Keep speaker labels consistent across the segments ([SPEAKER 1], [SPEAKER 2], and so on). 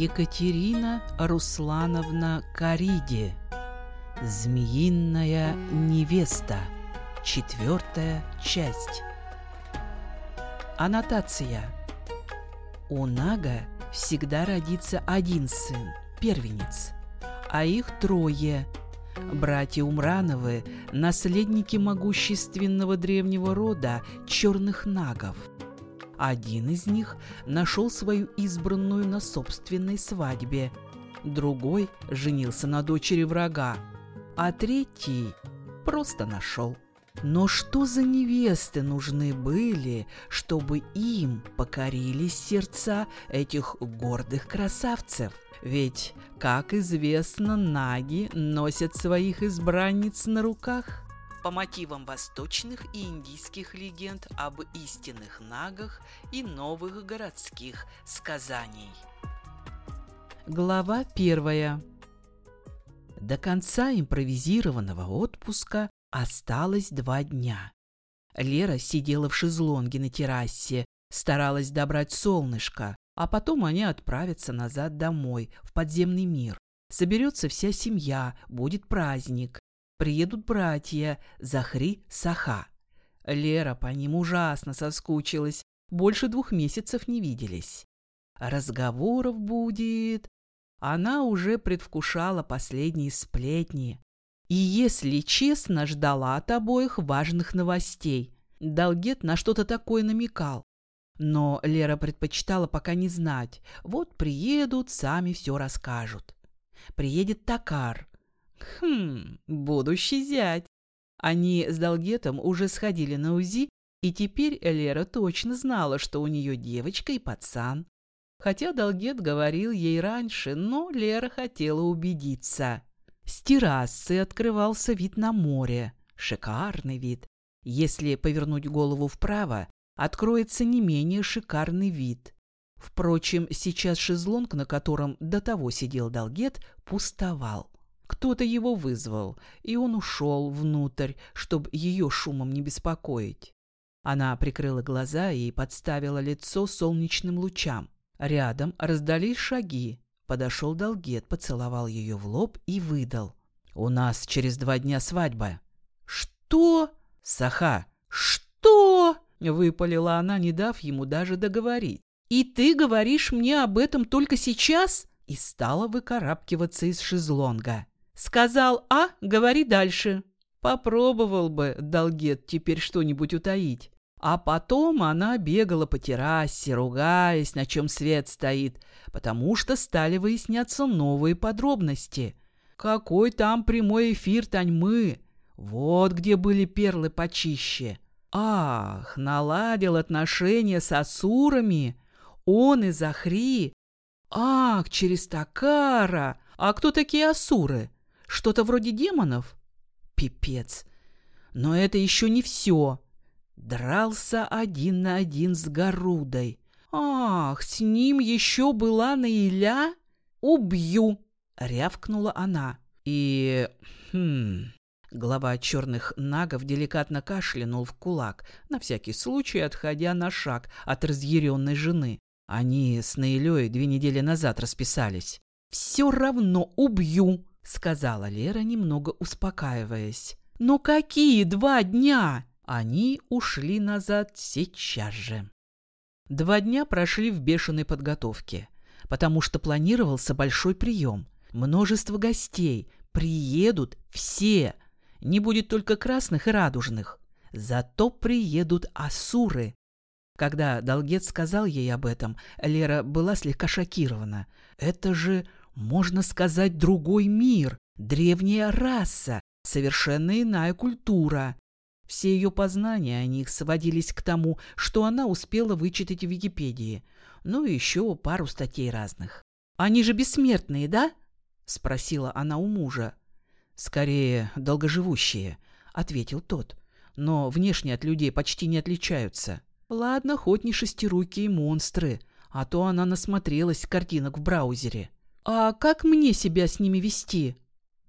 [SPEAKER 1] Екатерина Руслановна Кариди. Змеиная невеста. Четвертая часть. Аннотация. У Нага всегда родится один сын, первенец, а их трое. Братья Умрановы – наследники могущественного древнего рода черных нагов. Один из них нашел свою избранную на собственной свадьбе, другой женился на дочери врага, а третий просто нашел. Но что за невесты нужны были, чтобы им покорились сердца этих гордых красавцев? Ведь, как известно, наги носят своих избранниц на руках. По мотивам восточных и индийских легенд об истинных нагах и новых городских сказаний. Глава первая. До конца импровизированного отпуска осталось два дня. Лера сидела в шезлонге на террасе, старалась добрать солнышко, а потом они отправятся назад домой, в подземный мир. Соберется вся семья, будет праздник. Приедут братья Захри, Саха. Лера по ним ужасно соскучилась, больше двух месяцев не виделись. Разговоров будет, она уже предвкушала последние сплетни. И, если честно, ждала от обоих важных новостей. Долгет на что-то такое намекал. Но Лера предпочитала пока не знать. Вот приедут, сами все расскажут. Приедет Такар. Хм, будущий зять. Они с Долгетом уже сходили на УЗИ, и теперь Лера точно знала, что у нее девочка и пацан. Хотя Долгет говорил ей раньше, но Лера хотела убедиться. С террасы открывался вид на море. Шикарный вид. Если повернуть голову вправо, откроется не менее шикарный вид. Впрочем, сейчас шезлонг, на котором до того сидел Долгет, пустовал. Кто-то его вызвал, и он ушел внутрь, чтобы ее шумом не беспокоить. Она прикрыла глаза и подставила лицо солнечным лучам. Рядом раздались шаги. Подошел Долгет, поцеловал ее в лоб и выдал. «У нас через два дня свадьба». «Что?» «Саха!» «Что?» — выпалила она, не дав ему даже договорить. «И ты говоришь мне об этом только сейчас?» И стала выкарабкиваться из шезлонга. «Сказал А, говори дальше». Попробовал бы Долгет теперь что-нибудь утаить. А потом она бегала по террасе, ругаясь, на чем свет стоит, потому что стали выясняться новые подробности. Какой там прямой эфир Таньмы? Вот где были перлы почище. Ах, наладил отношения с Асурами. Он и Захри. Ах, через Такара. А кто такие Асуры? Что-то вроде демонов? Пипец. Но это еще не все. Дрался один на один с Горудой. «Ах, с ним еще была Наиля? Убью!» — рявкнула она. И... Хм... Глава черных нагов деликатно кашлянул в кулак, на всякий случай отходя на шаг от разъяренной жены. Они с Наилей две недели назад расписались. «Все равно убью!» — сказала Лера, немного успокаиваясь. «Но какие два дня?» Они ушли назад сейчас же. Два дня прошли в бешеной подготовке, потому что планировался большой прием. Множество гостей, приедут все. Не будет только красных и радужных. Зато приедут асуры. Когда Долгет сказал ей об этом, Лера была слегка шокирована. Это же, можно сказать, другой мир, древняя раса, совершенно иная культура. Все ее познания о них сводились к тому, что она успела вычитать в Википедии, ну и еще пару статей разных. «Они же бессмертные, да?» — спросила она у мужа. «Скорее, долгоживущие», — ответил тот. «Но внешне от людей почти не отличаются. Ладно, хоть не шестирукие монстры, а то она насмотрелась картинок в браузере. А как мне себя с ними вести?»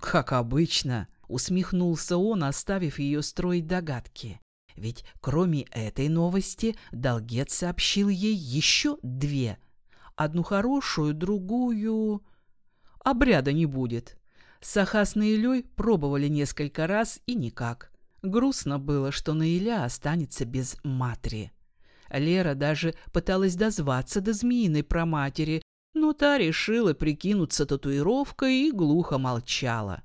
[SPEAKER 1] «Как обычно», Усмехнулся он, оставив ее строить догадки. Ведь кроме этой новости Долгет сообщил ей еще две. одну хорошую, другую... Обряда не будет. Саха с Наилей пробовали несколько раз и никак. Грустно было, что Наиля останется без матери. Лера даже пыталась дозваться до змеиной проматери, но та решила прикинуться татуировкой и глухо молчала.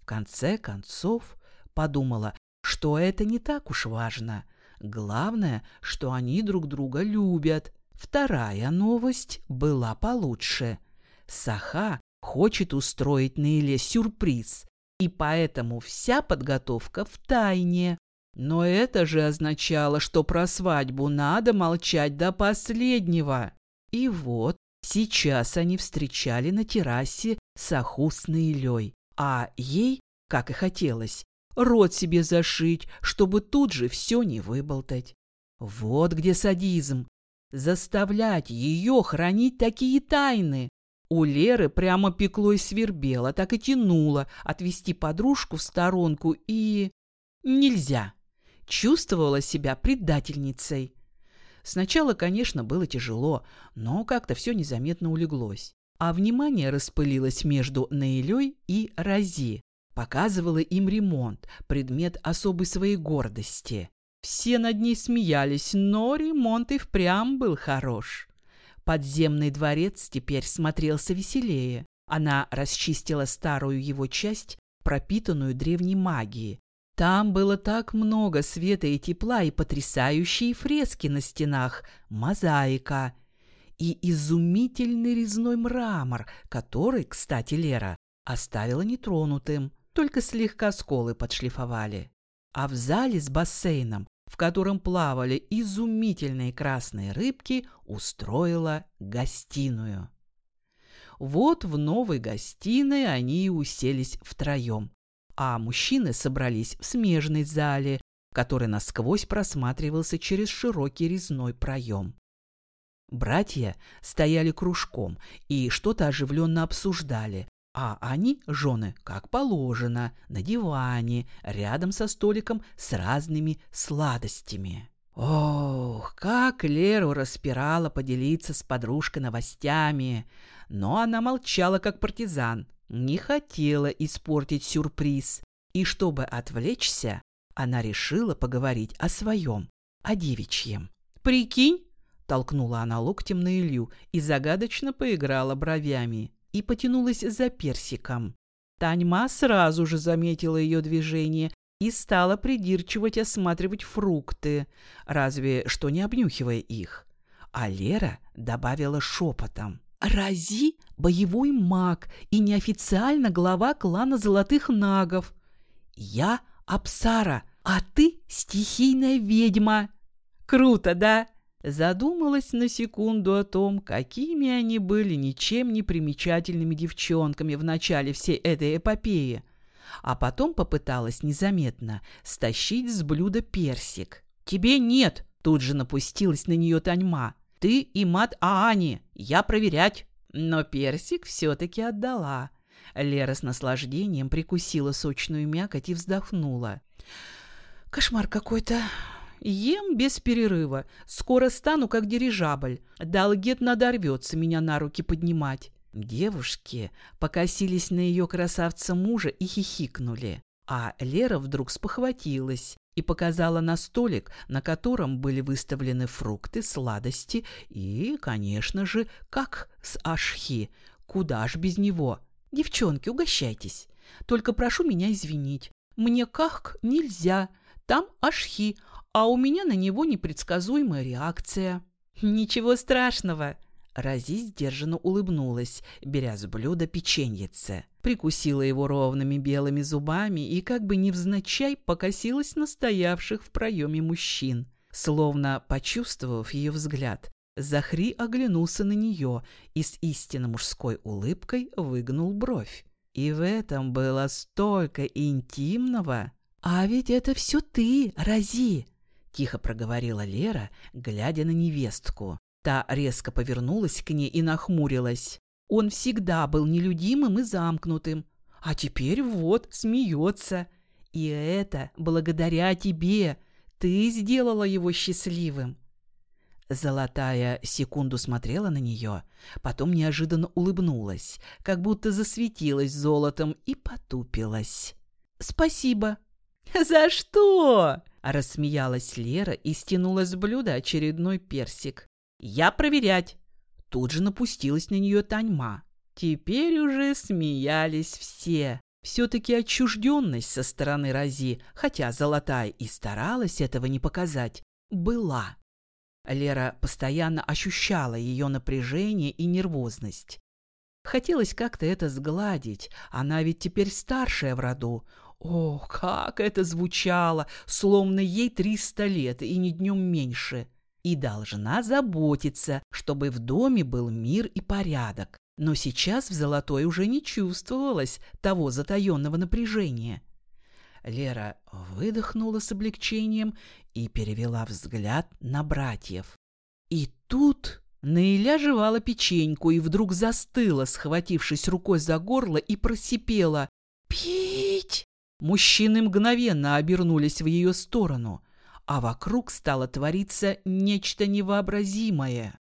[SPEAKER 1] В конце концов подумала, что это не так уж важно. Главное, что они друг друга любят. Вторая новость была получше. Саха хочет устроить Наиле сюрприз, и поэтому вся подготовка в тайне. Но это же означало, что про свадьбу надо молчать до последнего. И вот сейчас они встречали на террасе Саху с Наилей, а ей, как и хотелось, рот себе зашить, чтобы тут же все не выболтать. Вот где садизм. Заставлять ее хранить такие тайны. У Леры прямо пекло и свербело, так и тянуло отвести подружку в сторонку и... Нельзя. Чувствовала себя предательницей. Сначала, конечно, было тяжело, но как-то все незаметно улеглось. А внимание распылилось между Наилей и Рози. Показывала им ремонт, предмет особой своей гордости. Все над ней смеялись, но ремонт и впрямь был хорош. Подземный дворец теперь смотрелся веселее. Она расчистила старую его часть, пропитанную древней магией. Там было так много света и тепла, и потрясающие фрески на стенах, мозаика и изумительный резной мрамор, который, кстати, Лера оставила нетронутым, только слегка сколы подшлифовали. А в зале с бассейном в котором плавали изумительные красные рыбки, устроила гостиную. Вот в новой гостиной они и уселись втроем, а мужчины собрались в смежной зале, который насквозь просматривался через широкий резной проем. Братья стояли кружком и что-то оживленно обсуждали, а они, жены, как положено, на диване, рядом со столиком с разными сладостями. Ох, как Леру распирала поделиться с подружкой новостями. Но она молчала, как партизан, не хотела испортить сюрприз. И чтобы отвлечься, она решила поговорить о своем, о девичьем. «Прикинь!» – толкнула она локтем на Илью и загадочно поиграла бровями и потянулась за персиком. Таньма сразу же заметила ее движение и стала придирчивать осматривать фрукты, разве что не обнюхивая их. А Лера добавила шепотом. «Рази – боевой маг и неофициально глава клана Золотых Нагов. Я – Апсара, а ты – стихийная ведьма. Круто, да?» Задумалась на секунду о том, какими они были ничем не примечательными девчонками в начале всей этой эпопеи, а потом попыталась незаметно стащить с блюда персик. «Тебе нет!» – тут же напустилась на нее Таньма. «Ты и мат Аани, я проверять!» Но персик все-таки отдала. Лера с наслаждением прикусила сочную мякоть и вздохнула. «Кошмар какой-то!» Ем без перерыва. Скоро стану, как дирижабль. Далгет надорвется меня на руки поднимать. Девушки покосились на ее красавца мужа и хихикнули. А Лера вдруг спохватилась и показала на столик, на котором были выставлены фрукты, сладости и, конечно же, как с ашхи. Куда ж без него? Девчонки, угощайтесь. Только прошу меня извинить. Мне кахк нельзя. Там ашхи, а у меня на него непредсказуемая реакция. «Ничего страшного!» Рази сдержанно улыбнулась, беря с блюда печеньице. Прикусила его ровными белыми зубами и как бы невзначай покосилась на стоявших в проеме мужчин. Словно почувствовав ее взгляд, Захри оглянулся на нее и с истинно мужской улыбкой выгнул бровь. И в этом было столько интимного. «А ведь это все ты, Рази!» — тихо проговорила Лера, глядя на невестку. Та резко повернулась к ней и нахмурилась. Он всегда был нелюдимым и замкнутым, а теперь вот смеется. И это благодаря тебе. Ты сделала его счастливым. Золотая секунду смотрела на нее, потом неожиданно улыбнулась, как будто засветилась золотом и потупилась. «Спасибо». «За что?» – рассмеялась Лера и стянула с блюда очередной персик. «Я проверять». Тут же напустилась на нее Таньма. Теперь уже смеялись все. Все-таки отчужденность со стороны Рази, хотя Золотая и старалась этого не показать, была. Лера постоянно ощущала ее напряжение и нервозность. Хотелось как-то это сгладить, она ведь теперь старшая в роду. О, как это звучало, словно ей триста лет и не днем меньше. И должна заботиться, чтобы в доме был мир и порядок. Но сейчас в Золотой уже не чувствовалось того затаенного напряжения. Лера выдохнула с облегчением и перевела взгляд на братьев. И тут Наиля жевала печеньку и вдруг застыла, схватившись рукой за горло и просипела «Пить!». Мужчины мгновенно обернулись в ее сторону, а вокруг стало твориться нечто невообразимое.